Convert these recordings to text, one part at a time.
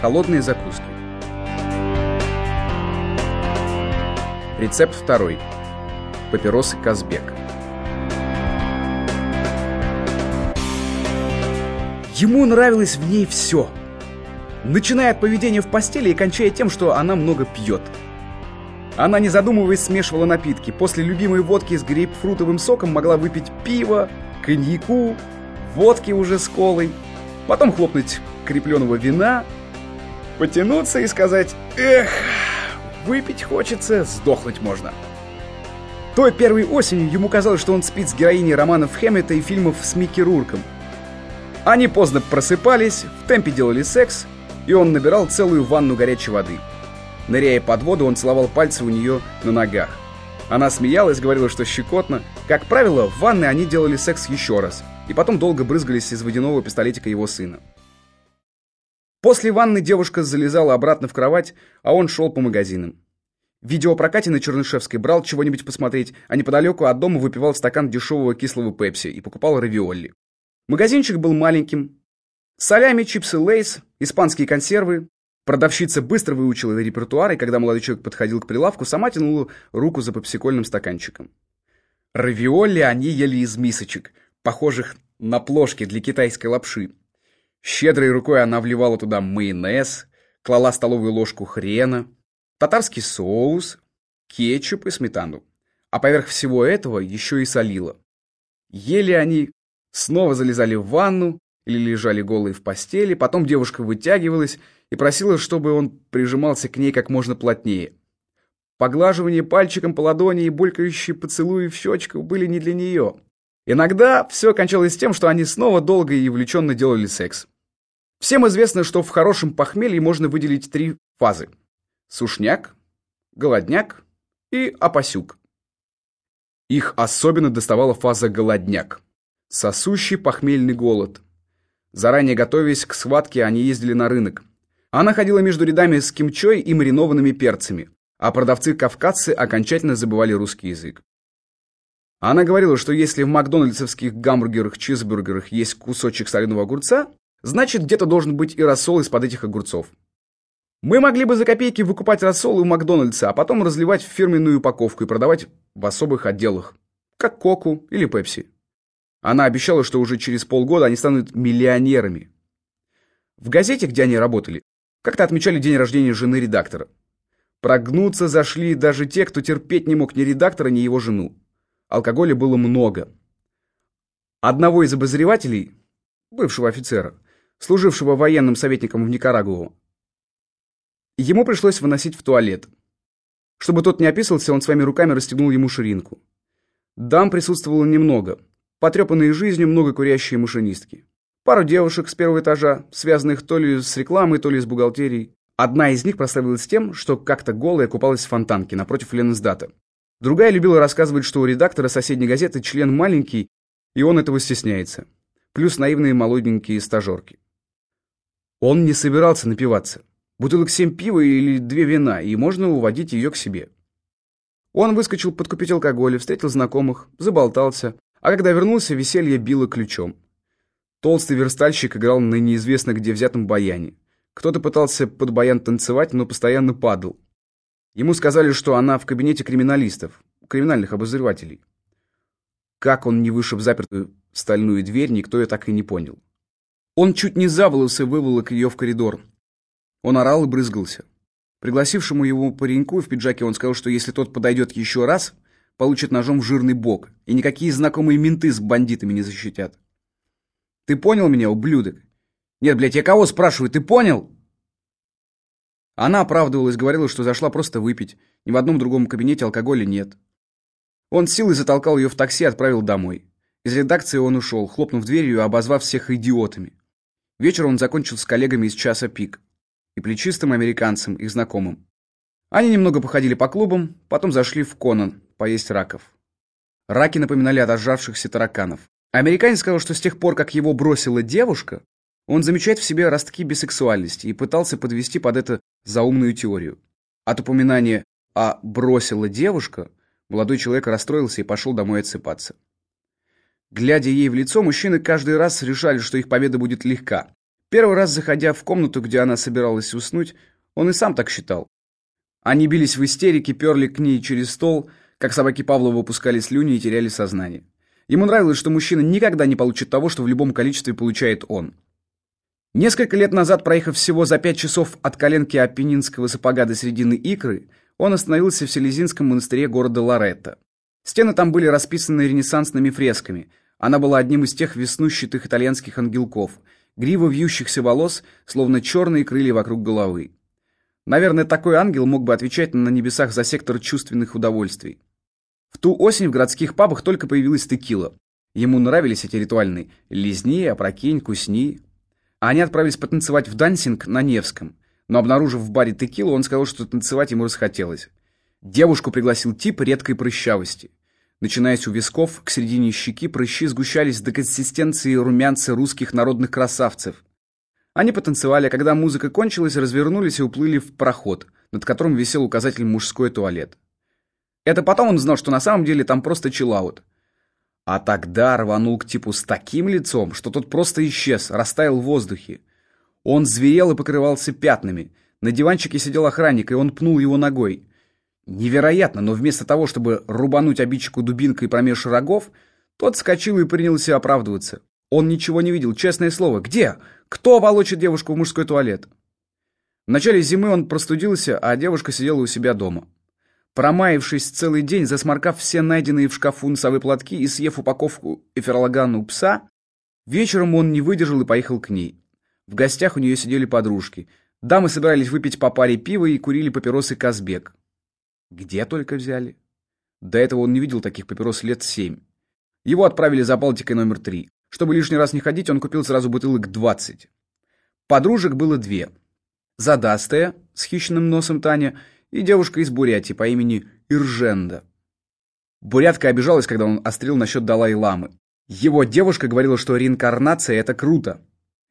Холодные закуски. Рецепт второй. Папиросы Казбек. Ему нравилось в ней все. Начиная от поведения в постели и кончая тем, что она много пьет. Она, не задумываясь, смешивала напитки. После любимой водки с грейпфрутовым соком могла выпить пиво, коньяку, водки уже с колой, потом хлопнуть крепленого вина, потянуться и сказать «Эх, выпить хочется, сдохнуть можно». Той первой осенью ему казалось, что он спит с героиней романов Хэммета и фильмов с Микки Рурком. Они поздно просыпались, в темпе делали секс, и он набирал целую ванну горячей воды. Ныряя под воду, он целовал пальцы у нее на ногах. Она смеялась, говорила, что щекотно. Как правило, в ванной они делали секс еще раз, и потом долго брызгались из водяного пистолетика его сына. После ванны девушка залезала обратно в кровать, а он шел по магазинам. В видеопрокате на Чернышевской брал чего-нибудь посмотреть, а неподалеку от дома выпивал стакан дешевого кислого пепси и покупал равиолли. Магазинчик был маленьким. Солями, чипсы лейс, испанские консервы. Продавщица быстро выучила репертуар, и когда молодой человек подходил к прилавку, сама тянула руку за попсикольным стаканчиком. Равиолли они ели из мисочек, похожих на плошки для китайской лапши. Щедрой рукой она вливала туда майонез, клала столовую ложку хрена, татарский соус, кетчуп и сметану. А поверх всего этого еще и солила. Ели они Снова залезали в ванну или лежали голые в постели, потом девушка вытягивалась и просила, чтобы он прижимался к ней как можно плотнее. Поглаживание пальчиком по ладони и булькающие поцелуи в щечку были не для нее. Иногда все кончалось тем, что они снова долго и увлеченно делали секс. Всем известно, что в хорошем похмелье можно выделить три фазы. Сушняк, голодняк и опасюк. Их особенно доставала фаза голодняк. Сосущий похмельный голод. Заранее готовясь к схватке, они ездили на рынок. Она ходила между рядами с кимчой и маринованными перцами, а продавцы-кавказцы окончательно забывали русский язык. Она говорила, что если в макдональдсовских гамбургерах-чизбургерах есть кусочек соленого огурца, значит где-то должен быть и рассол из-под этих огурцов. Мы могли бы за копейки выкупать рассол у Макдональдса, а потом разливать в фирменную упаковку и продавать в особых отделах, как Коку или Пепси. Она обещала, что уже через полгода они станут миллионерами. В газете, где они работали, как-то отмечали день рождения жены редактора. Прогнуться зашли даже те, кто терпеть не мог ни редактора, ни его жену. Алкоголя было много. Одного из обозревателей, бывшего офицера, служившего военным советником в Никарагуа, ему пришлось выносить в туалет. Чтобы тот не описывался, он своими руками расстегнул ему ширинку. Дам присутствовало немного – потрепанные жизнью много курящие машинистки. Пару девушек с первого этажа, связанных то ли с рекламой, то ли с бухгалтерией. Одна из них прославилась тем, что как-то голая купалась в фонтанке напротив Ленсдата. Другая любила рассказывать, что у редактора соседней газеты член маленький, и он этого стесняется. Плюс наивные молоденькие стажерки. Он не собирался напиваться. Бутылок семь пива или две вина, и можно уводить ее к себе. Он выскочил подкупить алкоголя, встретил знакомых, заболтался, а когда вернулся, веселье било ключом. Толстый верстальщик играл на неизвестно где взятом баяне. Кто-то пытался под баян танцевать, но постоянно падал. Ему сказали, что она в кабинете криминалистов, криминальных обозревателей. Как он не вышиб запертую стальную дверь, никто и так и не понял. Он чуть не за волосы выволок ее в коридор. Он орал и брызгался. Пригласившему его пареньку в пиджаке он сказал, что если тот подойдет еще раз, получит ножом в жирный бок, и никакие знакомые менты с бандитами не защитят. Ты понял меня, ублюдок? Нет, блядь, я кого спрашиваю, ты понял? Она оправдывалась, говорила, что зашла просто выпить. Ни в одном другом кабинете алкоголя нет. Он силой затолкал ее в такси и отправил домой. Из редакции он ушел, хлопнув дверью и обозвав всех идиотами. Вечер он закончил с коллегами из часа пик и плечистым американцем, их знакомым. Они немного походили по клубам, потом зашли в Конан, поесть раков. Раки напоминали отожравшихся тараканов. Американец сказал, что с тех пор, как его бросила девушка, он замечает в себе ростки бисексуальности и пытался подвести под это заумную теорию. От упоминания «а бросила девушка» молодой человек расстроился и пошел домой отсыпаться. Глядя ей в лицо, мужчины каждый раз решали, что их победа будет легка. Первый раз, заходя в комнату, где она собиралась уснуть, он и сам так считал. Они бились в истерике, перли к ней через стол, как собаки Павлова выпускали слюни и теряли сознание. Ему нравилось, что мужчина никогда не получит того, что в любом количестве получает он. Несколько лет назад, проехав всего за пять часов от коленки Апеннинского сапога до середины икры, он остановился в Селезинском монастыре города Лоретто. Стены там были расписаны ренессансными фресками. Она была одним из тех веснущатых итальянских ангелков, грива вьющихся волос, словно черные крылья вокруг головы. Наверное, такой ангел мог бы отвечать на небесах за сектор чувственных удовольствий. В ту осень в городских пабах только появилась текила. Ему нравились эти ритуальные «лизни», «опрокинь», «кусни». Они отправились потанцевать в дансинг на Невском. Но обнаружив в баре текилу, он сказал, что танцевать ему расхотелось. Девушку пригласил тип редкой прыщавости. Начинаясь у висков, к середине щеки прыщи сгущались до консистенции румянца русских народных красавцев. Они потанцевали, а когда музыка кончилась, развернулись и уплыли в проход, над которым висел указатель «мужской туалет». Это потом он знал, что на самом деле там просто чиллаут. А тогда рванул к типу с таким лицом, что тот просто исчез, растаял в воздухе. Он зверел и покрывался пятнами. На диванчике сидел охранник, и он пнул его ногой. Невероятно, но вместо того, чтобы рубануть обидчику дубинкой промеж рогов, тот вскочил и принялся оправдываться. Он ничего не видел, честное слово. Где? Кто волочит девушку в мужской туалет? В начале зимы он простудился, а девушка сидела у себя дома. Промаявшись целый день, засморкав все найденные в шкафу носовые платки и съев упаковку эфиролагана у пса, вечером он не выдержал и поехал к ней. В гостях у нее сидели подружки. Дамы собирались выпить по паре пива и курили папиросы Казбек. Где только взяли? До этого он не видел таких папирос лет семь. Его отправили за Балтикой номер три. Чтобы лишний раз не ходить, он купил сразу бутылок двадцать. Подружек было две. Задастая, с хищным носом Таня, и девушка из Бурятии по имени Ирженда. Бурятка обижалась, когда он острил насчет Далай-ламы. Его девушка говорила, что реинкарнация — это круто.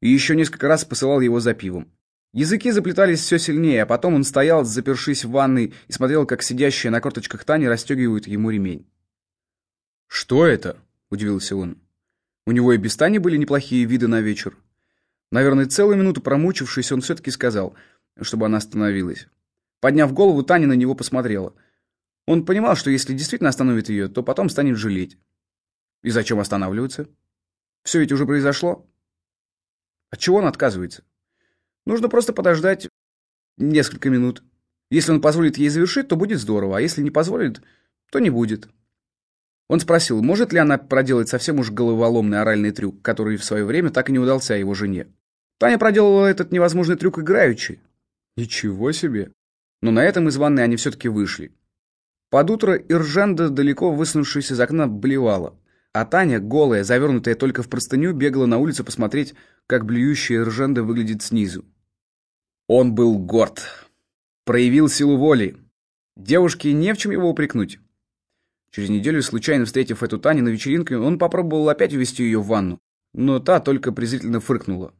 И еще несколько раз посылал его за пивом. Языки заплетались все сильнее, а потом он стоял, запершись в ванной, и смотрел, как сидящая на корточках Таня расстегивают ему ремень. «Что это?» — удивился он. У него и без Тани были неплохие виды на вечер. Наверное, целую минуту промучившись, он все-таки сказал, чтобы она остановилась. Подняв голову, Таня на него посмотрела. Он понимал, что если действительно остановит ее, то потом станет жалеть. И зачем останавливаться? Все ведь уже произошло. От чего он отказывается? Нужно просто подождать несколько минут. Если он позволит ей завершить, то будет здорово, а если не позволит, то не будет. Он спросил, может ли она проделать совсем уж головоломный оральный трюк, который в свое время так и не удался его жене. Таня проделала этот невозможный трюк играючи. Ничего себе! Но на этом из ванной они все-таки вышли. Под утро Иржанда, далеко высунувшись из окна, блевала. А Таня, голая, завернутая только в простыню, бегала на улицу посмотреть, как блюющая Иржанда выглядит снизу. Он был горд. Проявил силу воли. Девушке не в чем его упрекнуть. Через неделю, случайно встретив эту Таню на вечеринке, он попробовал опять увести ее в ванну, но та только презрительно фыркнула.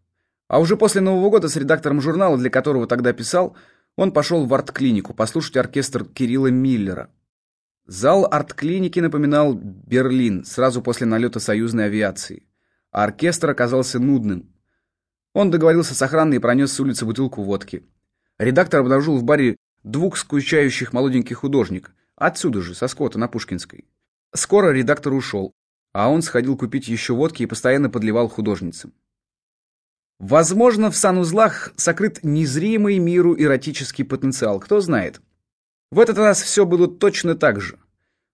А уже после Нового года с редактором журнала, для которого тогда писал, он пошел в арт-клинику послушать оркестр Кирилла Миллера. Зал арт-клиники напоминал Берлин сразу после налета союзной авиации. А оркестр оказался нудным. Он договорился с охраной и пронес с улицы бутылку водки. Редактор обнаружил в баре двух скучающих молоденьких художников. Отсюда же, со скота на Пушкинской. Скоро редактор ушел, а он сходил купить еще водки и постоянно подливал художницам. Возможно, в санузлах сокрыт незримый миру эротический потенциал, кто знает. В этот раз все было точно так же.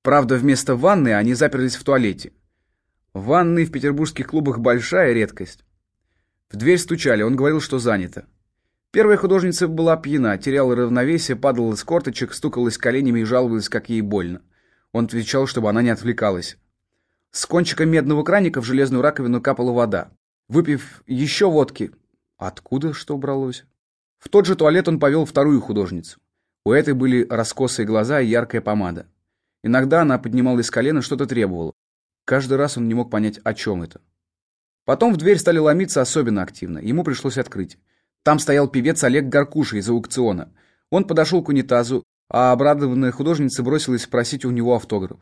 Правда, вместо ванны они заперлись в туалете. Ванны в петербургских клубах большая редкость. В дверь стучали, он говорил, что занято. Первая художница была пьяна, теряла равновесие, падала с корточек, стукалась коленями и жаловалась, как ей больно. Он отвечал, чтобы она не отвлекалась. С кончика медного краника в железную раковину капала вода. Выпив еще водки, откуда что бралось? В тот же туалет он повел вторую художницу. У этой были раскосые глаза и яркая помада. Иногда она поднималась с колена, что-то требовала. Каждый раз он не мог понять, о чем это. Потом в дверь стали ломиться особенно активно. Ему пришлось открыть. Там стоял певец Олег Гаркуша из аукциона. Он подошел к унитазу, а обрадованная художница бросилась просить у него автограф.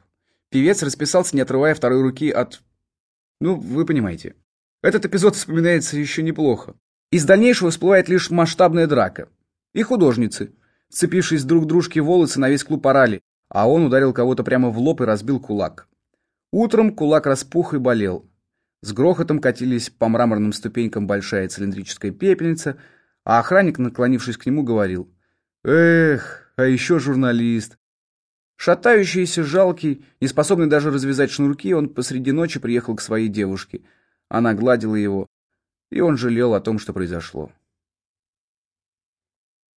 Певец расписался, не отрывая второй руки от... Ну, вы понимаете. Этот эпизод вспоминается еще неплохо. Из дальнейшего всплывает лишь масштабная драка. И художницы, сцепившись друг дружке волосы, на весь клуб орали, а он ударил кого-то прямо в лоб и разбил кулак. Утром кулак распух и болел. С грохотом катились по мраморным ступенькам большая цилиндрическая пепельница, а охранник, наклонившись к нему, говорил «Эх, а еще журналист». Шатающийся, жалкий, неспособный даже развязать шнурки, он посреди ночи приехал к своей девушке. Она гладила его, и он жалел о том, что произошло.